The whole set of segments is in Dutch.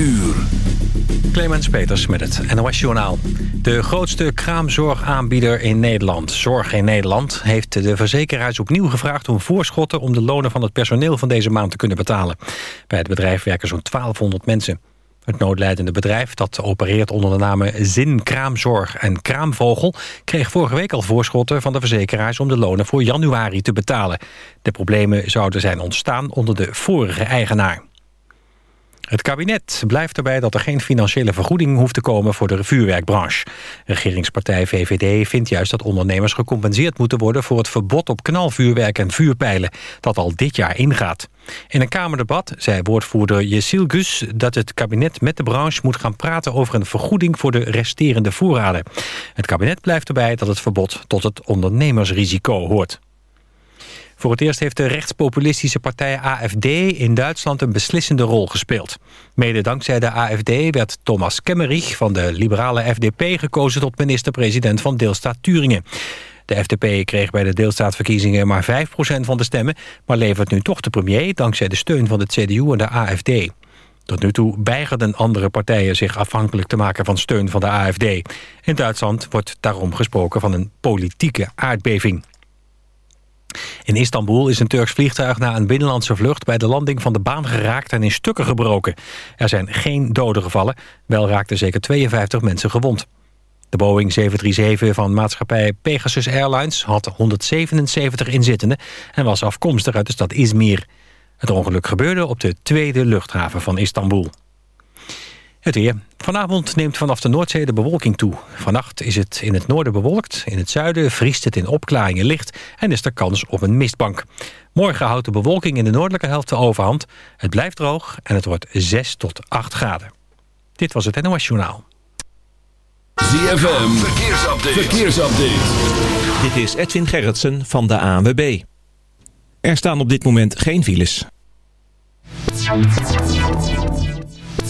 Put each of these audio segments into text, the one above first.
uur. Clemens Peters met het NOS Journaal. De grootste kraamzorgaanbieder in Nederland, Zorg in Nederland... heeft de verzekeraars opnieuw gevraagd om voorschotten... om de lonen van het personeel van deze maand te kunnen betalen. Bij het bedrijf werken zo'n 1200 mensen. Het noodlijdende bedrijf, dat opereert onder de namen Zin Kraamzorg en Kraamvogel... kreeg vorige week al voorschotten van de verzekeraars... om de lonen voor januari te betalen. De problemen zouden zijn ontstaan onder de vorige eigenaar. Het kabinet blijft erbij dat er geen financiële vergoeding hoeft te komen voor de vuurwerkbranche. Regeringspartij VVD vindt juist dat ondernemers gecompenseerd moeten worden voor het verbod op knalvuurwerk en vuurpijlen, dat al dit jaar ingaat. In een Kamerdebat zei woordvoerder Jesil Gus dat het kabinet met de branche moet gaan praten over een vergoeding voor de resterende voorraden. Het kabinet blijft erbij dat het verbod tot het ondernemersrisico hoort. Voor het eerst heeft de rechtspopulistische partij AFD in Duitsland een beslissende rol gespeeld. Mede dankzij de AFD werd Thomas Kemmerich van de liberale FDP gekozen tot minister-president van deelstaat Turingen. De FDP kreeg bij de deelstaatverkiezingen maar 5% van de stemmen... maar levert nu toch de premier dankzij de steun van de CDU en de AFD. Tot nu toe weigerden andere partijen zich afhankelijk te maken van steun van de AFD. In Duitsland wordt daarom gesproken van een politieke aardbeving. In Istanbul is een Turks vliegtuig na een binnenlandse vlucht... bij de landing van de baan geraakt en in stukken gebroken. Er zijn geen doden gevallen, wel raakten zeker 52 mensen gewond. De Boeing 737 van maatschappij Pegasus Airlines had 177 inzittenden... en was afkomstig uit de stad Izmir. Het ongeluk gebeurde op de tweede luchthaven van Istanbul. Het weer. Vanavond neemt vanaf de Noordzee de bewolking toe. Vannacht is het in het noorden bewolkt. In het zuiden vriest het in opklaringen licht en is er kans op een mistbank. Morgen houdt de bewolking in de noordelijke helft de overhand. Het blijft droog en het wordt 6 tot 8 graden. Dit was het NOS Journaal. ZFM, verkeersupdate. verkeersupdate. Dit is Edwin Gerritsen van de ANWB. Er staan op dit moment geen files.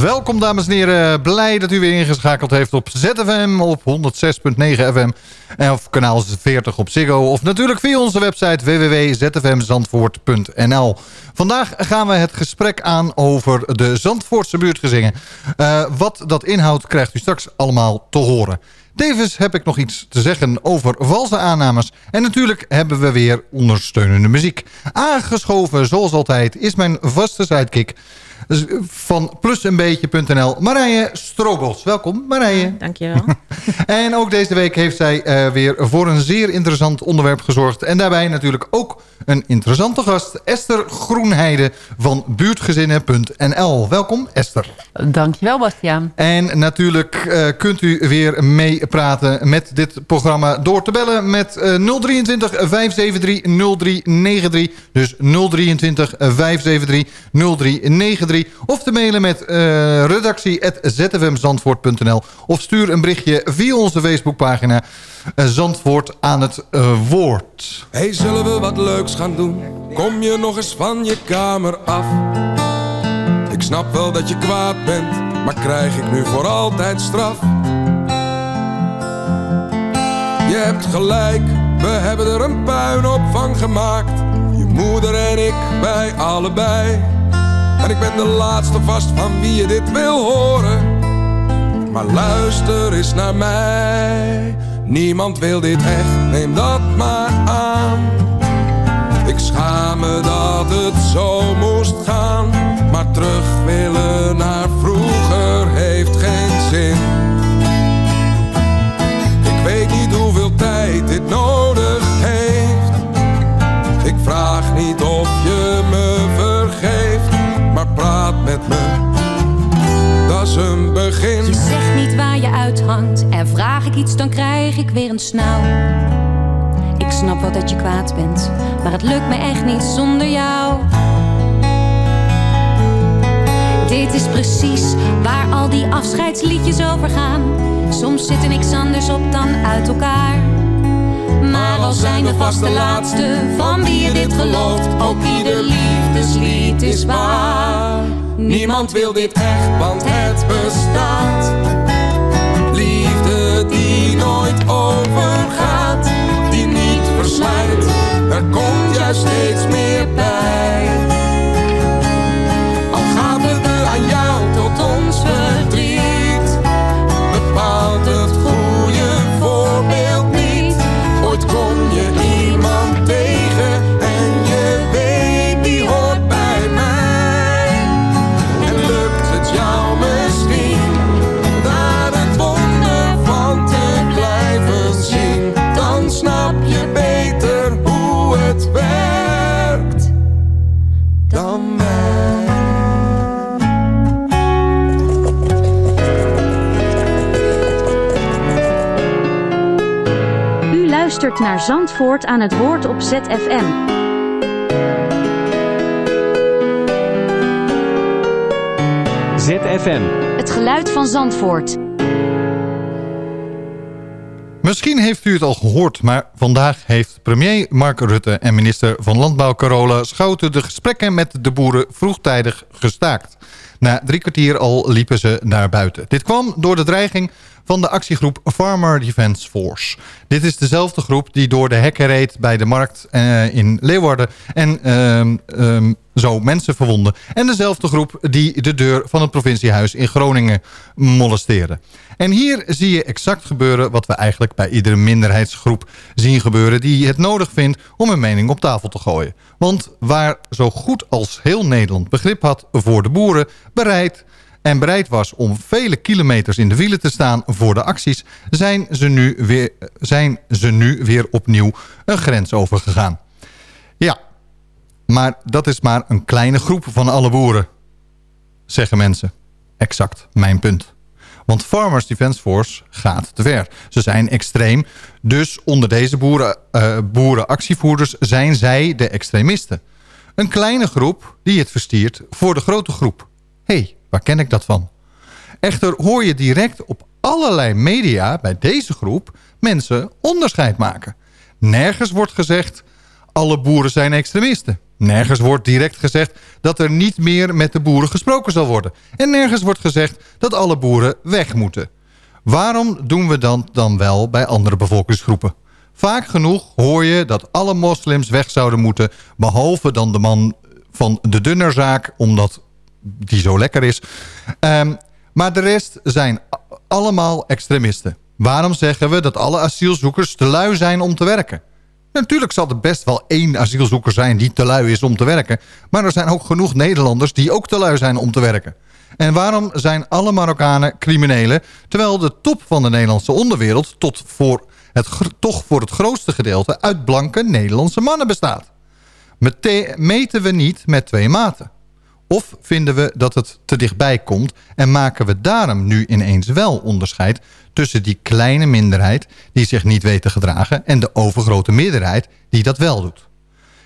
Welkom dames en heren, blij dat u weer ingeschakeld heeft op ZFM op 106.9 FM op kanaal 40 op Ziggo of natuurlijk via onze website www.zfmzandvoort.nl. Vandaag gaan we het gesprek aan over de Zandvoortse buurtgezingen. Uh, wat dat inhoudt krijgt u straks allemaal te horen. Tevens heb ik nog iets te zeggen over valse aannames. En natuurlijk hebben we weer ondersteunende muziek. Aangeschoven, zoals altijd, is mijn vaste sidekick van plusenbeetje.nl. Marije Strobels. Welkom Marije. Dankjewel. en ook deze week heeft zij uh, weer voor een zeer interessant onderwerp gezorgd. En daarbij natuurlijk ook een interessante gast. Esther Groenheide van buurtgezinnen.nl. Welkom Esther. Dankjewel Bastiaan. En natuurlijk uh, kunt u weer meepraten met dit programma door te bellen met uh, 023 573 0393. Dus 023 573 0393 of te mailen met uh, redactie.zfmzandvoort.nl of stuur een berichtje via onze Facebookpagina uh, Zandvoort aan het uh, woord. Hey, zullen we wat leuks gaan doen? Kom je nog eens van je kamer af? Ik snap wel dat je kwaad bent, maar krijg ik nu voor altijd straf? Je hebt gelijk, we hebben er een puinhoop van gemaakt. Je moeder en ik, bij allebei. En ik ben de laatste vast van wie je dit wil horen. Maar luister eens naar mij. Niemand wil dit echt, neem dat maar aan. Ik schaam me dat het zo moest gaan. Maar terug willen naar Een begin. Je zegt niet waar je uithangt. En vraag ik iets, dan krijg ik weer een snauw. Ik snap wel dat je kwaad bent. Maar het lukt me echt niet zonder jou. Dit is precies waar al die afscheidsliedjes overgaan. Soms zit er niks anders op dan uit elkaar. Maar al zijn we vast de laatste van wie je dit gelooft. Ook ieder liefdeslied is waar. Niemand wil dit echt, want het bestaat. Liefde die nooit overgaat, die niet verslijt. Er komt juist steeds meer bij. Naar Zandvoort aan het woord op ZFM. ZFM. Het geluid van Zandvoort. Misschien heeft u het al gehoord, maar vandaag heeft premier Mark Rutte en minister van Landbouw Carola Schouten de gesprekken met de boeren vroegtijdig gestaakt. Na drie kwartier al liepen ze naar buiten. Dit kwam door de dreiging van de actiegroep Farmer Defence Force. Dit is dezelfde groep die door de hekken reed bij de markt eh, in Leeuwarden en ehm, ehm, zo mensen verwonden. En dezelfde groep die de deur van het provinciehuis in Groningen molesteerde. En hier zie je exact gebeuren wat we eigenlijk bij iedere minderheidsgroep zien gebeuren... die het nodig vindt om een mening op tafel te gooien. Want waar zo goed als heel Nederland begrip had voor de boeren... bereid en bereid was om vele kilometers in de wielen te staan voor de acties... zijn ze nu weer, zijn ze nu weer opnieuw een grens overgegaan. Ja, maar dat is maar een kleine groep van alle boeren, zeggen mensen. Exact mijn punt. Want Farmers Defence Force gaat te ver. Ze zijn extreem, dus onder deze boeren, eh, boerenactievoerders zijn zij de extremisten. Een kleine groep die het verstiert voor de grote groep. Hey, waar ken ik dat van? Echter hoor je direct op allerlei media bij deze groep mensen onderscheid maken. Nergens wordt gezegd, alle boeren zijn extremisten. Nergens wordt direct gezegd dat er niet meer met de boeren gesproken zal worden. En nergens wordt gezegd dat alle boeren weg moeten. Waarom doen we dan dan wel bij andere bevolkingsgroepen? Vaak genoeg hoor je dat alle moslims weg zouden moeten... behalve dan de man van de dunnerzaak, omdat die zo lekker is. Um, maar de rest zijn allemaal extremisten. Waarom zeggen we dat alle asielzoekers te lui zijn om te werken? Natuurlijk zal er best wel één asielzoeker zijn die te lui is om te werken. Maar er zijn ook genoeg Nederlanders die ook te lui zijn om te werken. En waarom zijn alle Marokkanen criminelen... terwijl de top van de Nederlandse onderwereld... Tot voor het, toch voor het grootste gedeelte uit blanke Nederlandse mannen bestaat? Mete meten we niet met twee maten. Of vinden we dat het te dichtbij komt... en maken we daarom nu ineens wel onderscheid... tussen die kleine minderheid die zich niet weet te gedragen... en de overgrote meerderheid die dat wel doet.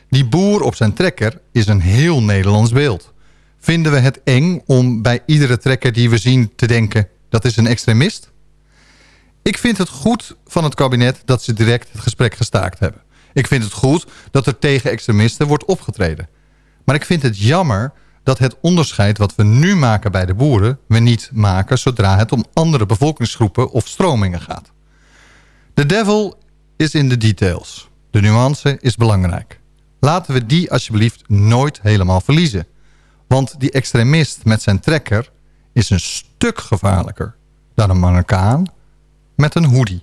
Die boer op zijn trekker is een heel Nederlands beeld. Vinden we het eng om bij iedere trekker die we zien te denken... dat is een extremist? Ik vind het goed van het kabinet dat ze direct het gesprek gestaakt hebben. Ik vind het goed dat er tegen extremisten wordt opgetreden. Maar ik vind het jammer dat het onderscheid wat we nu maken bij de boeren... we niet maken zodra het om andere bevolkingsgroepen of stromingen gaat. De devil is in de details. De nuance is belangrijk. Laten we die alsjeblieft nooit helemaal verliezen. Want die extremist met zijn trekker is een stuk gevaarlijker... dan een Marokkaan met een hoodie.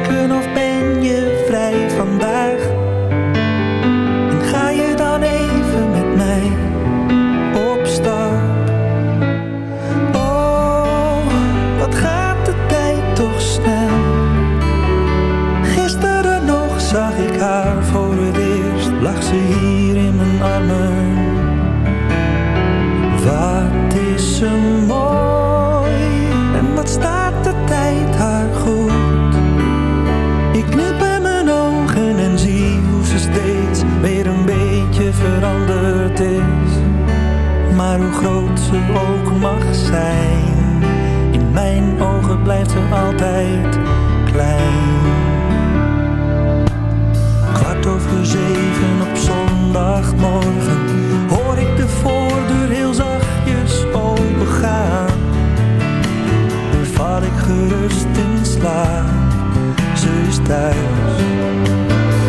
ze is thuis.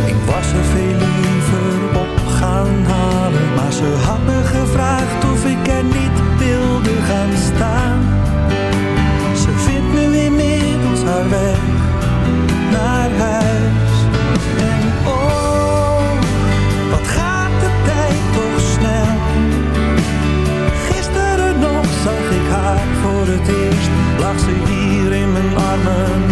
Ik was er veel liever op gaan halen, maar ze had me gevraagd of ik er niet wilde gaan staan. Ze vindt nu inmiddels haar weg naar huis. En oh, wat gaat de tijd toch snel. Gisteren nog zag ik haar voor het eerst, lag ze hier in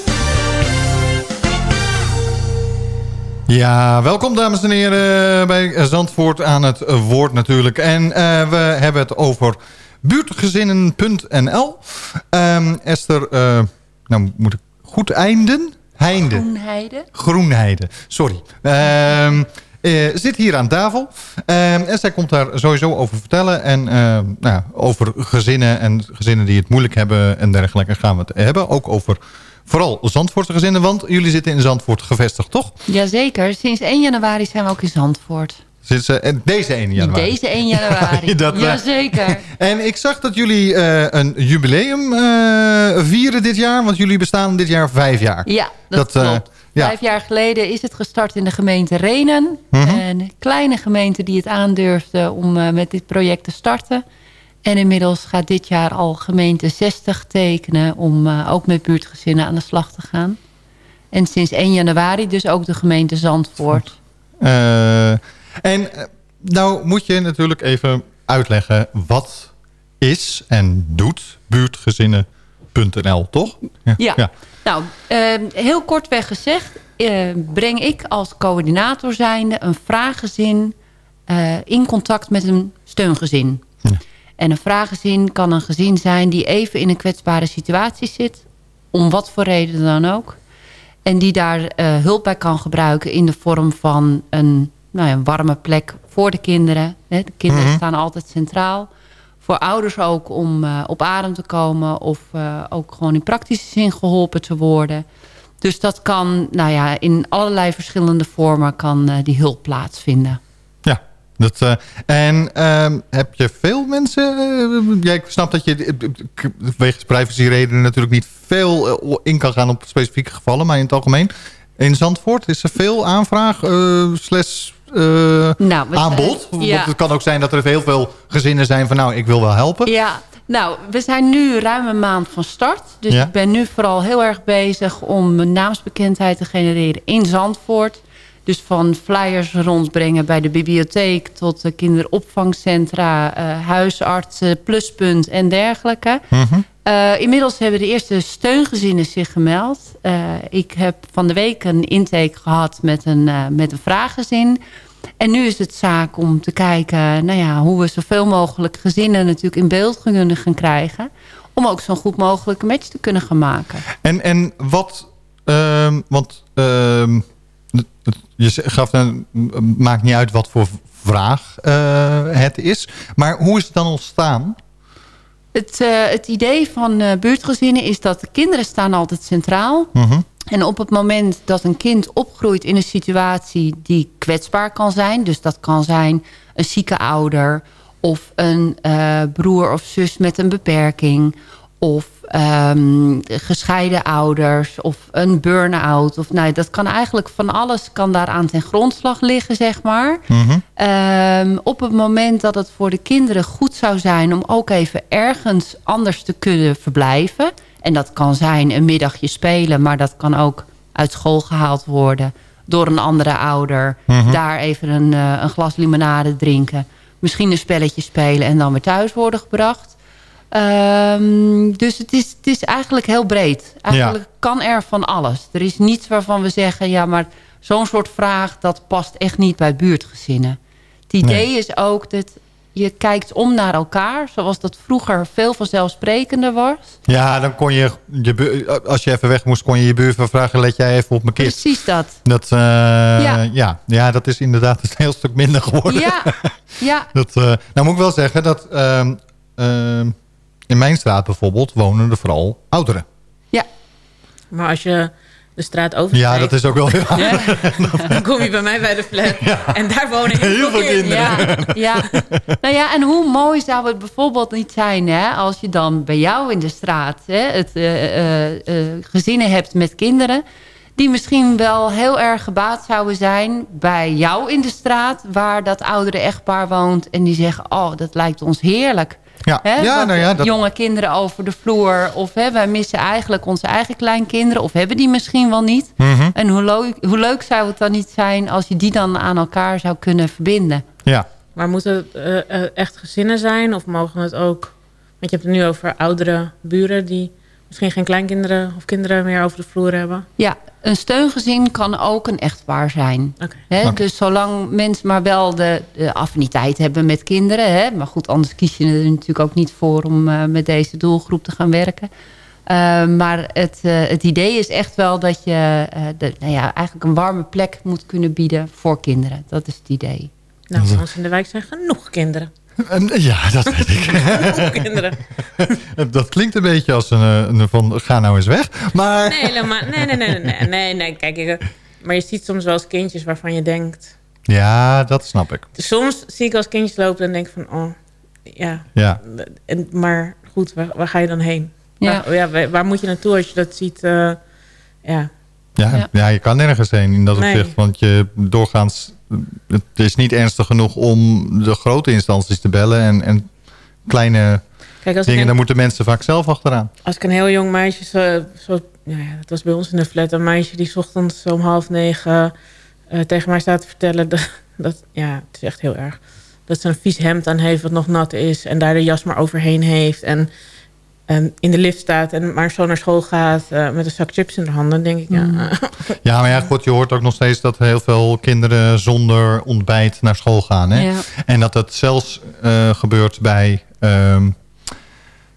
Ja, welkom dames en heren bij Zandvoort aan het woord natuurlijk. En eh, we hebben het over buurtgezinnen.nl. Ehm, Esther, eh, nou moet ik goed einden? Heinden. Groenheide. Groenheide, sorry. Ehm, eh, zit hier aan tafel. Ehm, en zij komt daar sowieso over vertellen. En nou, over gezinnen en gezinnen die het moeilijk hebben en dergelijke gaan we het hebben. Ook over vooral Zandvoortse gezinnen. Want jullie zitten in Zandvoort gevestigd, toch? Jazeker, sinds 1 januari zijn we ook in Zandvoort. Ze, en deze 1 januari. Deze 1 januari. Dat, eh, Jazeker. En ik zag dat jullie eh, een jubileum vieren dit jaar. Want jullie bestaan dit jaar vijf jaar. Ja, dat, Dat, klopt. ja. Vijf jaar geleden is het gestart in de gemeente Renen. Mhm. Een kleine gemeente die het aandurfde om met dit project te starten. En inmiddels gaat dit jaar al gemeente 60 tekenen... om eh, ook met buurtgezinnen aan de slag te gaan. En sinds 1 januari dus ook de gemeente Zandvoort. Eh, en eh, nou moet je natuurlijk even uitleggen... wat is en doet buurtgezinnen.nl, toch? Ja. Nou, eh, heel kortweg gezegd... breng ik als coördinator zijnde een vraaggezin... in contact met een steungezin. En een vraaggezin kan een gezin zijn... die even in een kwetsbare situatie zit. Om wat voor reden dan ook. En die daar eh, hulp bij kan gebruiken... in de vorm van een, nou ja, een warme plek voor de kinderen. De kinderen Mhm. staan altijd centraal. Voor ouders ook om eh, op adem te komen... of eh, ook gewoon in praktische zin geholpen te worden... Dus dat kan, nou ja, in allerlei verschillende vormen kan die hulp plaatsvinden. Dat, eh, en ehm, heb je veel mensen... eh, ja, ik snap dat je eh, wegens privacyredenen natuurlijk niet veel in kan gaan op specifieke gevallen. Maar in het algemeen, in Zandvoort is er veel aanvraag slash Nou, aanbod. ja. Want het kan ook zijn dat er heel veel gezinnen zijn van nou, ik wil wel helpen. Ja, nou, we zijn nu ruim een maand van start. Dus Ja. ik ben nu vooral heel erg bezig om naamsbekendheid te genereren in Zandvoort. Dus van flyers rondbrengen bij de bibliotheek tot de kinderopvangcentra, eh, huisartsen, pluspunt en dergelijke. Eh, inmiddels hebben de eerste steungezinnen zich gemeld. Eh, ik heb van de week een intake gehad met een, met een vraaggezin. En nu is het zaak om te kijken nou ja, hoe we zoveel mogelijk gezinnen natuurlijk in beeld kunnen gaan krijgen. Om ook zo'n goed mogelijke match te kunnen gaan maken. En, en wat... ehm, want ehm, je gaf een, maakt niet uit wat voor vraag eh, het is. Maar hoe is het dan ontstaan? Het, eh, het idee van eh, buurtgezinnen is dat de kinderen staan altijd centraal. Mhm. En op het moment dat een kind opgroeit in een situatie die kwetsbaar kan zijn... dus dat kan zijn een zieke ouder of een broer of zus met een beperking... of ehm, gescheiden ouders of een burn-out. Of, nou, dat kan eigenlijk van alles kan daaraan ten grondslag liggen, zeg maar. Ehm, op het moment dat het voor de kinderen goed zou zijn... om ook even ergens anders te kunnen verblijven... en dat kan zijn een middagje spelen... maar dat kan ook uit school gehaald worden... door een andere ouder. Mhm. Daar even een, eh, een glas limonade drinken. Misschien een spelletje spelen en dan weer thuis worden gebracht. Ehm, dus het is, het is eigenlijk heel breed. Eigenlijk kan er van alles. Er is niets waarvan we zeggen... ja, maar zo'n soort vraag... dat past echt niet bij buurtgezinnen. Het idee Nee. is ook dat je kijkt om naar elkaar... zoals dat vroeger veel vanzelfsprekender was. Ja, dan kon je, je als je even weg moest, kon je je buurvrouw vragen... let jij even op mijn kind. Precies dat. Dat, eh, Ja. ja. Ja, dat is inderdaad een heel stuk minder geworden. Ja, ja. Dat, eh, nou moet ik wel zeggen dat ehm, ehm, in mijn straat bijvoorbeeld wonen er vooral ouderen. Ja. Maar als je de straat oversteekt... Ja, dat is ook wel heel Dan kom je bij mij bij de flat. En daar wonen heel, veel kinderen. Ja, ja. Nou ja, en hoe mooi zou het bijvoorbeeld niet zijn... Hè, als je dan bij jou in de straat hè, het, eh, eh, eh, gezinnen hebt met kinderen... die misschien wel heel erg gebaat zouden zijn bij jou in de straat... waar dat oudere echtpaar woont en die zeggen... oh, dat lijkt ons heerlijk. Ja, Hè, ja nou ja. Dat, Jonge kinderen over de vloer. Of hè, wij missen eigenlijk onze eigen kleinkinderen. Of hebben die misschien wel niet. Mhm. En hoe leuk, hoe leuk zou het dan niet zijn... als je die dan aan elkaar zou kunnen verbinden. ja. Maar moeten het eh, eh, echt gezinnen zijn? Of mogen het ook... Want je hebt het nu over oudere buren... die misschien geen kleinkinderen of kinderen meer over de vloer hebben. Ja, een steungezin kan ook een echtpaar zijn. Hè? Oké. Dus zolang mensen maar wel de, de affiniteit hebben met kinderen. Hè? Maar goed, anders kies je er natuurlijk ook niet voor... om eh, met deze doelgroep te gaan werken. Eh, maar het, eh, het idee is echt wel dat je eh, de, nou ja, eigenlijk een warme plek moet kunnen bieden voor kinderen. Dat is het idee. Nou, bij ons in de wijk zijn genoeg kinderen. Ja, dat weet ik. Kinderen. dat klinkt een beetje als een, eh, een van ga nou eens weg. Maar Nee, helemaal, nee, nee, nee, nee, nee, nee, nee. Kijk, ik, maar je ziet soms wel eens kindjes waarvan je denkt... ja, dat snap ik. Soms zie ik als kindjes lopen en denk van... Oh, ja. Ja. En, maar goed, waar, waar ga je dan heen? Ja. Waar, ja, waar, moet je naartoe als je dat ziet? eh, ja. Ja, ja. je kan nergens heen in dat Nee. opzicht. Want je doorgaans, het is niet ernstig genoeg om de grote instanties te bellen. En, en kleine Kijk, als ik dingen, een- daar moeten mensen vaak zelf achteraan. Als ik een heel jong meisje, zo, zo, ja, dat was bij ons in de flat, een meisje die 's ochtends zo om half negen eh, tegen mij staat te vertellen, dat, dat, ja, het is echt heel erg. Dat ze een vies hemd aan heeft wat nog nat is en daar de jas maar overheen heeft en, en in de lift staat en maar zo naar school gaat eh, met een zak chips in de handen, denk ik, ja. Mm. Ja, maar ja, goed, je hoort ook nog steeds dat heel veel kinderen zonder ontbijt naar school gaan. Hè? Ja. En dat het zelfs eh, gebeurt bij ehm,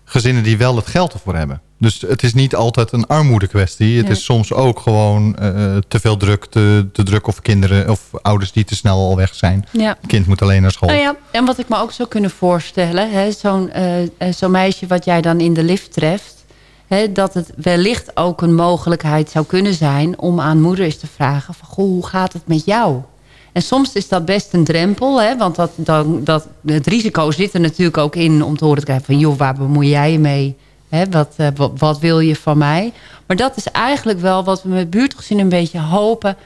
gezinnen die wel het geld ervoor hebben. Dus het is niet altijd een armoede kwestie. Het Nee. is soms ook gewoon eh, te veel druk, te, te druk of kinderen of ouders die te snel al weg zijn. Ja. Het kind moet alleen naar school. Nou ja, en wat ik me ook zou kunnen voorstellen, hè, zo'n eh, eh, zo'n meisje wat jij dan in de lift treft, hè, dat het wellicht ook een mogelijkheid zou kunnen zijn om aan moeder eens te vragen van, goh, hoe gaat het met jou? En soms is dat best een drempel, hè, want dat, dan, dat, het risico zit er natuurlijk ook in om te horen te krijgen van, joh, waar bemoei jij je mee? Hè, wat, eh, wat, wat wil je van mij? Maar dat is eigenlijk wel wat we met buurtgezin een beetje hopen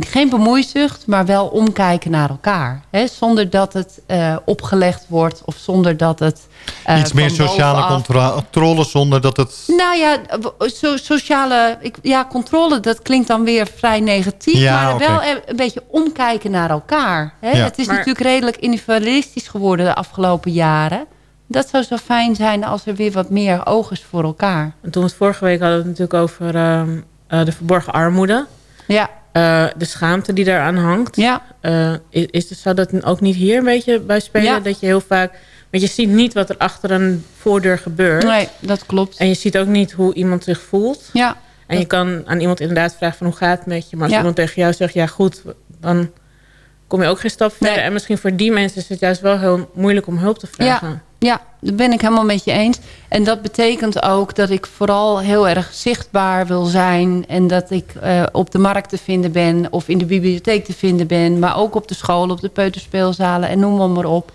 geen bemoeizucht, maar wel omkijken naar elkaar. Hè? Zonder dat het eh, opgelegd wordt of zonder dat het... eh, Iets meer sociale controle zonder dat het... Nou ja, so- sociale ik, ja, controle, dat klinkt dan weer vrij negatief. Ja, maar wel een beetje omkijken naar elkaar. Hè? Ja. Het is Maar- natuurlijk redelijk individualistisch geworden de afgelopen jaren. Dat zou zo fijn zijn als er weer wat meer oog is voor elkaar. En toen we het vorige week hadden we het natuurlijk over ehm, eh, de verborgen armoede. Ja, Eh, de schaamte die daaraan hangt. ja, Eh, is, is, zou dat ook niet hier een beetje bij spelen? Ja. Dat je heel vaak... Want je ziet niet wat er achter een voordeur gebeurt. nee, dat klopt. En je ziet ook niet hoe iemand zich voelt. Ja, En je kan aan iemand inderdaad vragen van hoe gaat het met je. Maar als Ja. iemand tegen jou zegt ja goed, dan kom je ook geen stap verder. Nee. En misschien voor die mensen is het juist wel heel moeilijk om hulp te vragen. Ja, dat ben ik helemaal met je eens. En dat betekent ook dat ik vooral heel erg zichtbaar wil zijn. En dat ik eh, op de markt te vinden ben of in de bibliotheek te vinden ben. Maar ook op de scholen, op de peuterspeelzalen en noem maar, maar op.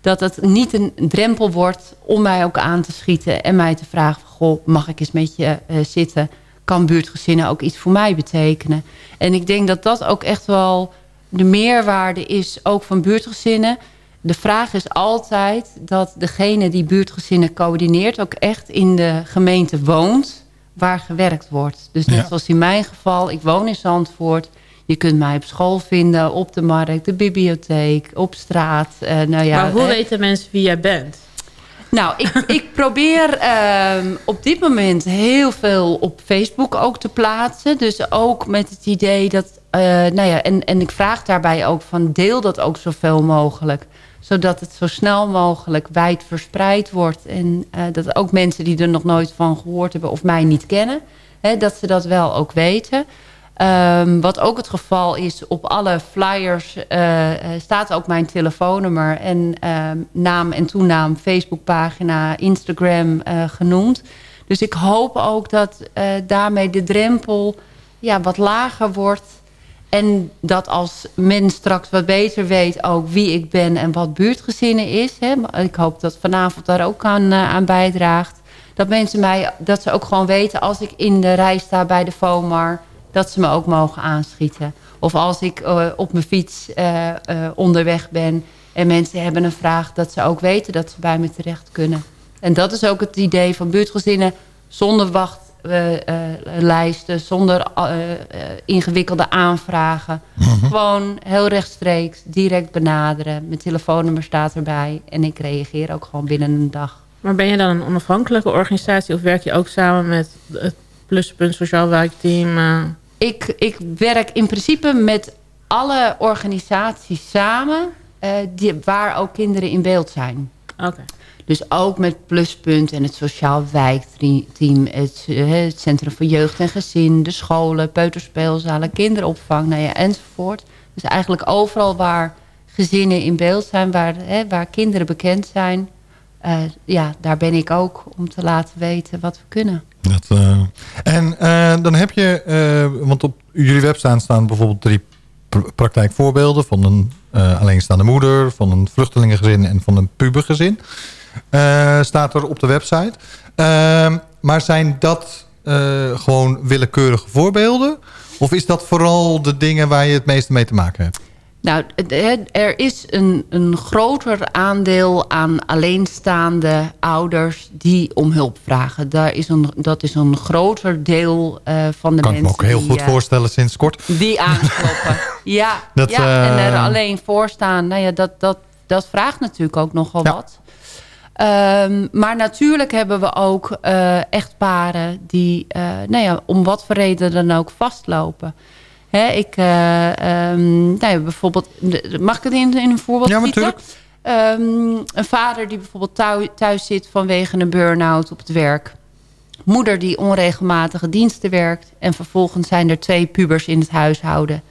Dat het niet een drempel wordt om mij ook aan te schieten. En mij te vragen, goh, mag ik eens met je eh, zitten? Kan buurtgezinnen ook iets voor mij betekenen? En ik denk dat dat ook echt wel de meerwaarde is, ook van buurtgezinnen. De vraag is altijd dat degene die buurtgezinnen coördineert... ook echt in de gemeente woont waar gewerkt wordt. Dus net Ja. zoals in mijn geval, ik woon in Zandvoort... Je kunt mij op school vinden, op de markt, de bibliotheek, op straat. eh, nou ja, maar hoe hè. weten mensen wie jij bent? Nou, ik, ik probeer ehm, op dit moment heel veel op Facebook ook te plaatsen. Dus ook met het idee dat... eh, nou ja, en, en ik vraag daarbij ook van deel dat ook zoveel mogelijk. Zodat het zo snel mogelijk wijd verspreid wordt. En eh, dat ook mensen die er nog nooit van gehoord hebben of mij niet kennen... Hè, dat ze dat wel ook weten. Ehm, wat ook het geval is, op alle flyers eh, eh, staat ook mijn telefoonnummer en ehm, naam en toenaam, Facebookpagina, Instagram genoemd. Dus ik hoop ook dat daarmee de drempel ja, wat lager wordt. En dat als men straks wat beter weet ook wie ik ben en wat buurtgezinnen is. Hè, ik hoop dat vanavond daar ook aan, eh, aan bijdraagt. Dat mensen mij, dat ze ook gewoon weten als ik in de rij sta bij de FOMAR dat ze me ook mogen aanschieten. Of als ik eh, op mijn fiets eh, onderweg ben en mensen hebben een vraag... dat ze ook weten dat ze bij me terecht kunnen. En dat is ook het idee van buurtgezinnen zonder wachtlijsten... zonder eh, eh, ingewikkelde aanvragen. Gewoon heel rechtstreeks, direct benaderen. Mijn telefoonnummer staat erbij en ik reageer ook gewoon binnen een dag. Maar ben je dan een onafhankelijke organisatie of werk je ook samen met het Pluspunt Sociaal Wijkteam? eh? Ik, ik werk in principe met alle organisaties samen... eh, die, waar ook kinderen in beeld zijn. Oké. Dus ook met Pluspunt en het Sociaal Wijkteam... het, eh, het Centrum voor Jeugd en Gezin... de scholen, peuterspeelzalen, kinderopvang nou ja, enzovoort. Dus eigenlijk overal waar gezinnen in beeld zijn... waar, hè, waar kinderen bekend zijn... eh, ja, daar ben ik ook om te laten weten wat we kunnen. Dat, eh, en dan heb je, want op jullie website staan bijvoorbeeld drie pr- praktijkvoorbeelden van een alleenstaande moeder, van een vluchtelingengezin en van een pubergezin. Eh, staat er op de website. Ehm, maar zijn dat eh, gewoon willekeurige voorbeelden? Of is dat vooral de dingen waar je het meeste mee te maken hebt? Nou, er is een, een groter aandeel aan alleenstaande ouders die om hulp vragen. Daar is een, dat is een groter deel uh, van de kan mensen. Kan ik me ook heel die, goed uh, voorstellen sinds kort. Die aankloppen. ja, dat, ja en er alleen voor staan. Nou ja, dat, dat, dat vraagt natuurlijk ook nogal ja. wat. Um, maar natuurlijk hebben we ook uh, echtparen die nou ja, om wat voor reden dan ook vastlopen. Hè, ik, uh, um, nou ja, bijvoorbeeld, mag ik het in, in een voorbeeld Ja, natuurlijk. Um, een vader die bijvoorbeeld thuis, thuis zit vanwege een burn-out op het werk. Moeder die onregelmatige diensten werkt. En vervolgens zijn er twee pubers in het huishouden.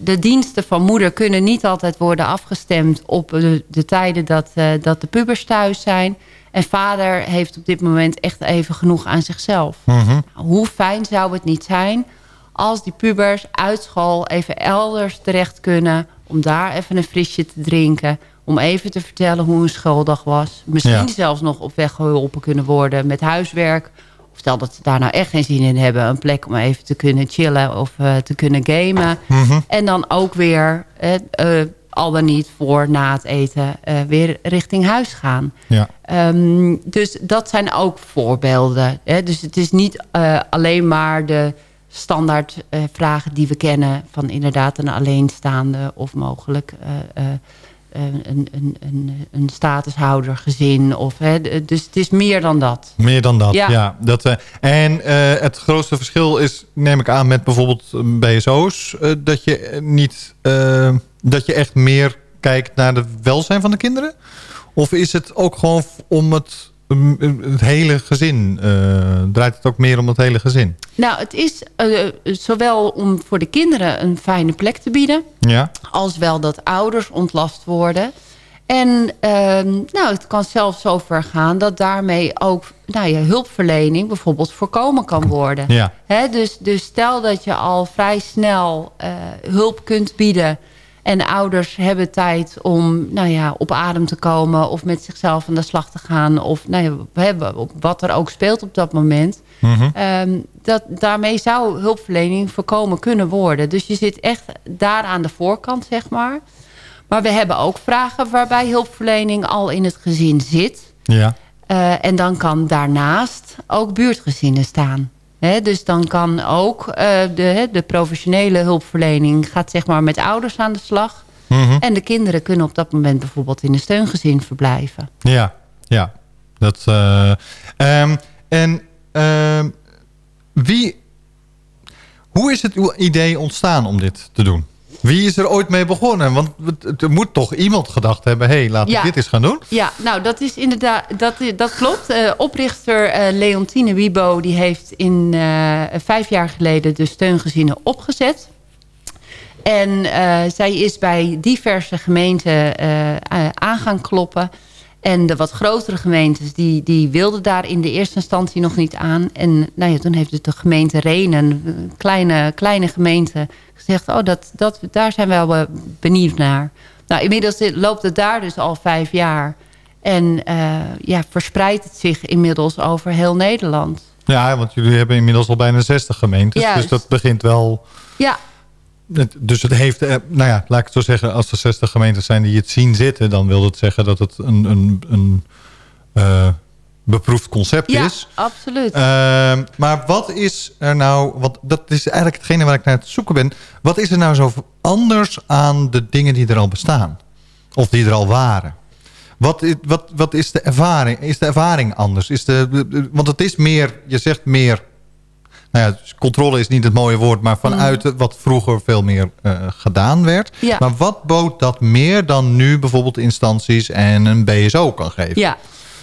De diensten van moeder kunnen niet altijd worden afgestemd op de, de tijden dat, uh, dat de pubers thuis zijn. En vader heeft op dit moment echt even genoeg aan zichzelf. Mhm. Mm -hmm. Hoe fijn zou het niet zijn als die pubers uit school even elders terecht kunnen... om daar even een frisje te drinken... om even te vertellen hoe een schooldag was. Misschien Ja. zelfs nog op weg geholpen kunnen worden met huiswerk. Stel dat ze daar nou echt geen zin in hebben... een plek om even te kunnen chillen of uh, te kunnen gamen. Mhm. En dan ook weer, eh, uh, al dan niet voor na het eten... Uh, weer richting huis gaan. Ja. Um, dus dat zijn ook voorbeelden. Hè? Dus het is niet alleen maar de standaard vragen die we kennen... van inderdaad een alleenstaande of mogelijk een, een, een, een statushouder gezin. Of, hè, dus het is meer dan dat. Meer dan dat, ja. Ja. dat, uh, en uh, het grootste verschil is, neem ik aan, met bijvoorbeeld BSO's... Uh, dat, je niet, dat je echt meer kijkt naar de welzijn van de kinderen? Of is het ook gewoon om het, het hele gezin? draait het ook meer om het hele gezin? Nou, het is zowel om voor de kinderen een fijne plek te bieden... Ja. als wel dat ouders ontlast worden... En uh, nou, het kan zelfs zo ver gaan dat daarmee ook nou, je hulpverlening bijvoorbeeld voorkomen kan worden. Ja. He, dus, dus stel dat je al vrij snel uh, hulp kunt bieden... en ouders hebben tijd om nou ja, op adem te komen... of met zichzelf aan de slag te gaan... of nou ja, wat er ook speelt op dat moment... Mhm. Mm -hmm. um, dat, daarmee zou hulpverlening voorkomen kunnen worden. Dus je zit echt daar aan de voorkant, zeg maar... Maar we hebben ook vragen waarbij hulpverlening al in het gezin zit. Ja. Uh, en dan kan daarnaast ook buurtgezinnen staan. He, dus dan kan ook uh, de, de professionele hulpverlening... gaat zeg maar met ouders aan de slag. Mm -hmm. En de kinderen kunnen op dat moment bijvoorbeeld in een steungezin verblijven. Ja, ja. Dat, uh, um, en um, wie... Hoe is het uw idee ontstaan om dit te doen? Wie is er ooit mee begonnen? Want er moet toch iemand gedacht hebben... hé, hey, laten we ja. dit eens gaan doen. Ja, nou, dat is inderdaad... Dat, dat klopt. Uh, oprichter uh, Leontine Wiebo... die heeft in uh, vijf jaar geleden de steungezinnen opgezet. En zij is bij diverse gemeenten aan gaan kloppen... En de wat grotere gemeentes, die, die wilden daar in de eerste instantie nog niet aan. En nou ja, toen heeft de gemeente Renen, een kleine, kleine gemeente, gezegd... oh, dat, dat, daar zijn we wel benieuwd naar. Nou, inmiddels loopt het daar dus al vijf jaar. En uh, ja, verspreidt het zich inmiddels over heel Nederland. Ja, want jullie hebben inmiddels al bijna 60 gemeentes. Juist. Dus dat begint wel... Ja, dus het heeft, nou ja, laat ik het zo zeggen... als er 60 gemeentes zijn die het zien zitten... dan wil dat zeggen dat het een, een, een uh, beproefd concept ja, is. Ja, absoluut. Uh, maar wat is er nou... Want dat is eigenlijk hetgene waar ik naar het zoeken ben. Wat is er nou zo anders aan de dingen die er al bestaan? Of die er al waren? Wat, wat, wat is de ervaring? Is de ervaring anders? Is de, want het is meer, je zegt meer nou ja, dus controle is niet het mooie woord, maar vanuit mm. wat vroeger veel meer uh, gedaan werd. Ja. Maar wat bood dat meer dan nu bijvoorbeeld instanties en een BSO kan geven? Ja.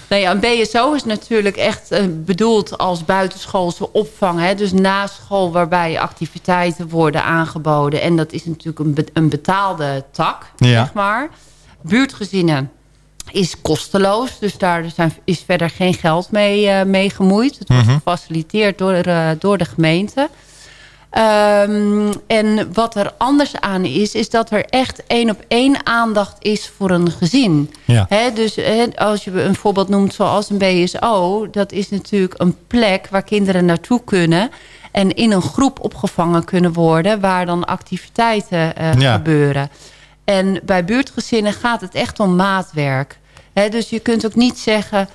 Nou ja, een BSO is natuurlijk echt uh, bedoeld als buitenschoolse opvang. Hè? Dus na school waarbij activiteiten worden aangeboden. En dat is natuurlijk een, be een betaalde tak, ja. zeg maar. Buurtgezinnen is kosteloos. Dus daar zijn, is verder geen geld mee, uh, mee gemoeid. Het wordt Mhm. mm -hmm. gefaciliteerd door, uh, door de gemeente. Um, en wat er anders aan is, is dat er echt één op één aandacht is voor een gezin. Ja. He, dus he, als je een voorbeeld noemt zoals een BSO... dat is natuurlijk een plek waar kinderen naartoe kunnen... en in een groep opgevangen kunnen worden... waar dan activiteiten uh, Ja. gebeuren. En bij buurtgezinnen gaat het echt om maatwerk. Dus je kunt ook niet zeggen...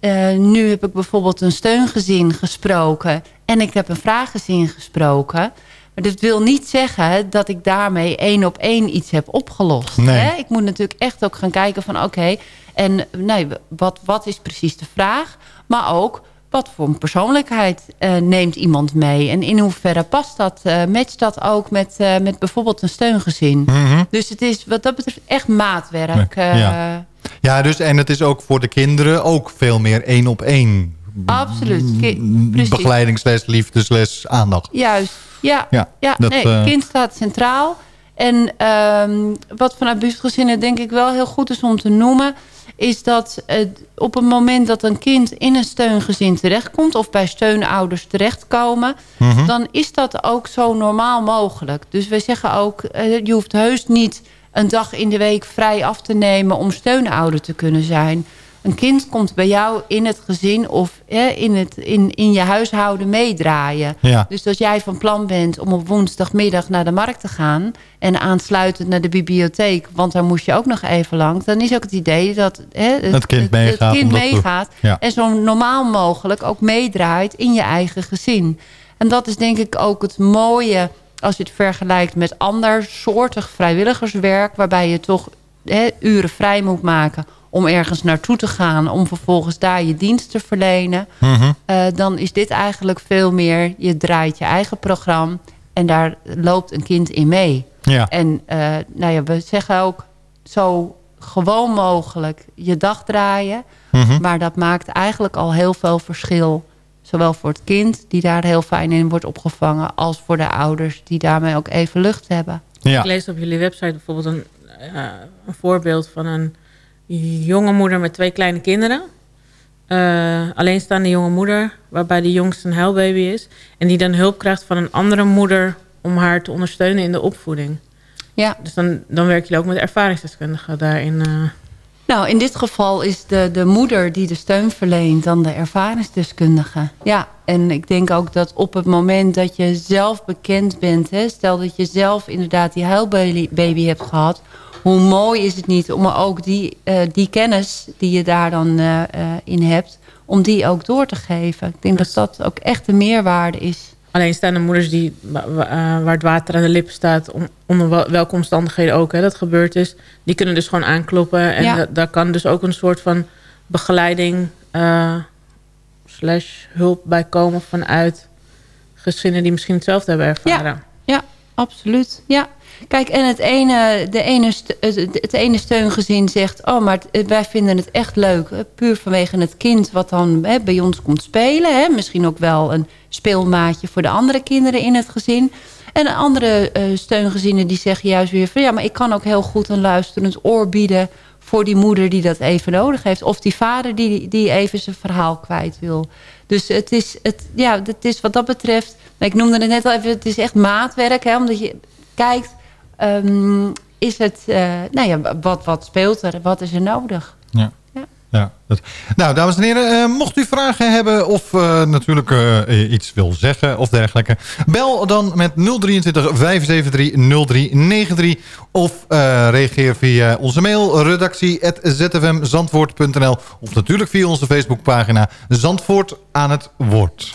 eh, nu heb ik bijvoorbeeld een steungezin gesproken... en ik heb een vraaggezin gesproken... Maar dat wil niet zeggen dat ik daarmee één op één iets heb opgelost. Nee. Hè? Ik moet natuurlijk echt ook gaan kijken van oké... en nee, wat, wat is precies de vraag? Maar ook wat voor een persoonlijkheid eh, neemt iemand mee? En in hoeverre past dat, eh matcht dat ook met, eh, met bijvoorbeeld een steungezin? Mhm. Dus het is wat dat betreft echt maatwerk. Ja. Ja, dus en het is ook voor de kinderen ook veel meer één op één. Absoluut. Precies. Begeleidingsles, liefdesles, aandacht. Juist, ja. Ja, ja, dat, nee, het kind staat centraal. En ehm, wat vanuit buurtgezinnen denk ik wel heel goed is om te noemen... is dat op het moment dat een kind in een steungezin terechtkomt... of bij steunouders terechtkomen... Mhm. dan is dat ook zo normaal mogelijk. Dus wij zeggen ook, eh, je hoeft heus niet een dag in de week vrij af te nemen... om steunouder te kunnen zijn... Een kind komt bij jou in het gezin of in, het, in, in je huishouden meedraaien. Ja. Dus als jij van plan bent om op woensdagmiddag naar de markt te gaan... en aansluitend naar de bibliotheek, want daar moest je ook nog even lang... dan is ook het idee dat Het kind meegaat het kind meegaat Ja. en zo normaal mogelijk ook meedraait in je eigen gezin. En dat is denk ik ook het mooie als je het vergelijkt met ander soortig vrijwilligerswerk... waarbij je toch hè, uren vrij moet maken om ergens naartoe te gaan... om vervolgens daar je dienst te verlenen... Mhm. Eh, dan is dit eigenlijk veel meer... je draait je eigen programma en daar loopt een kind in mee. Ja. En eh, nou ja, we zeggen ook zo gewoon mogelijk je dag draaien. Mhm. Maar dat maakt eigenlijk al heel veel verschil. Zowel voor het kind, die daar heel fijn in wordt opgevangen... als voor de ouders, die daarmee ook even lucht hebben. Ik lees op jullie website bijvoorbeeld een, eh, een voorbeeld van een jonge moeder met twee kleine kinderen. Eh, alleenstaande jonge moeder, waarbij de jongste een huilbaby is. En die dan hulp krijgt van een andere moeder om haar te ondersteunen in de opvoeding. Ja. Dus dan, dan werken jullie ook met ervaringsdeskundigen daarin. eh. Nou, in dit geval is de, de moeder die de steun verleent dan de ervaringsdeskundige. Ja, en ik denk ook dat op het moment dat je zelf bekend bent... Hè, stel dat je zelf inderdaad die huilbaby hebt gehad... hoe mooi is het niet om ook die, eh, die kennis die je daar dan eh, eh, in hebt... om die ook door te geven. Ik denk dat dat ook echt de meerwaarde is. alleenstaande moeders die, wa- wa- eh, waar het water aan de lippen staat... Om, onder wel- welke omstandigheden ook hè, dat gebeurd is... die kunnen dus gewoon aankloppen. En Ja. da- daar kan dus ook een soort van begeleiding... eh, slash hulp bij komen vanuit gezinnen... die misschien hetzelfde hebben ervaren. Ja, absoluut. Ja. Kijk, en het ene, de ene, het, ene steungezin zegt... oh, maar het- wij vinden het echt leuk. hè, Puur vanwege het kind wat dan hè, bij ons komt spelen. Hè. Misschien ook wel een speelmaatje voor de andere kinderen in het gezin. En andere eh, steungezinnen die zeggen juist weer van... ja, maar ik kan ook heel goed een luisterend oor bieden... voor die moeder die dat even nodig heeft. Of die vader die, die even zijn verhaal kwijt wil. Dus het is, het, ja, het is wat dat betreft... Ik noemde het net al even, het is echt maatwerk. Hè, omdat je kijkt, ehm, is het... eh, nou ja, wat, wat speelt er? Wat is er nodig? Ja. Ja, dat. Nou, dames en heren, eh, mocht u vragen hebben of eh, natuurlijk iets wil zeggen of dergelijke... bel dan met 023 573 0393 of reageer via onze mail redactie.zfmzandvoort.nl of natuurlijk via onze Facebookpagina Zandvoort aan het woord.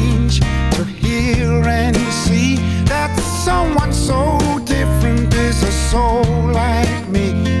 someone so different is a soul like me.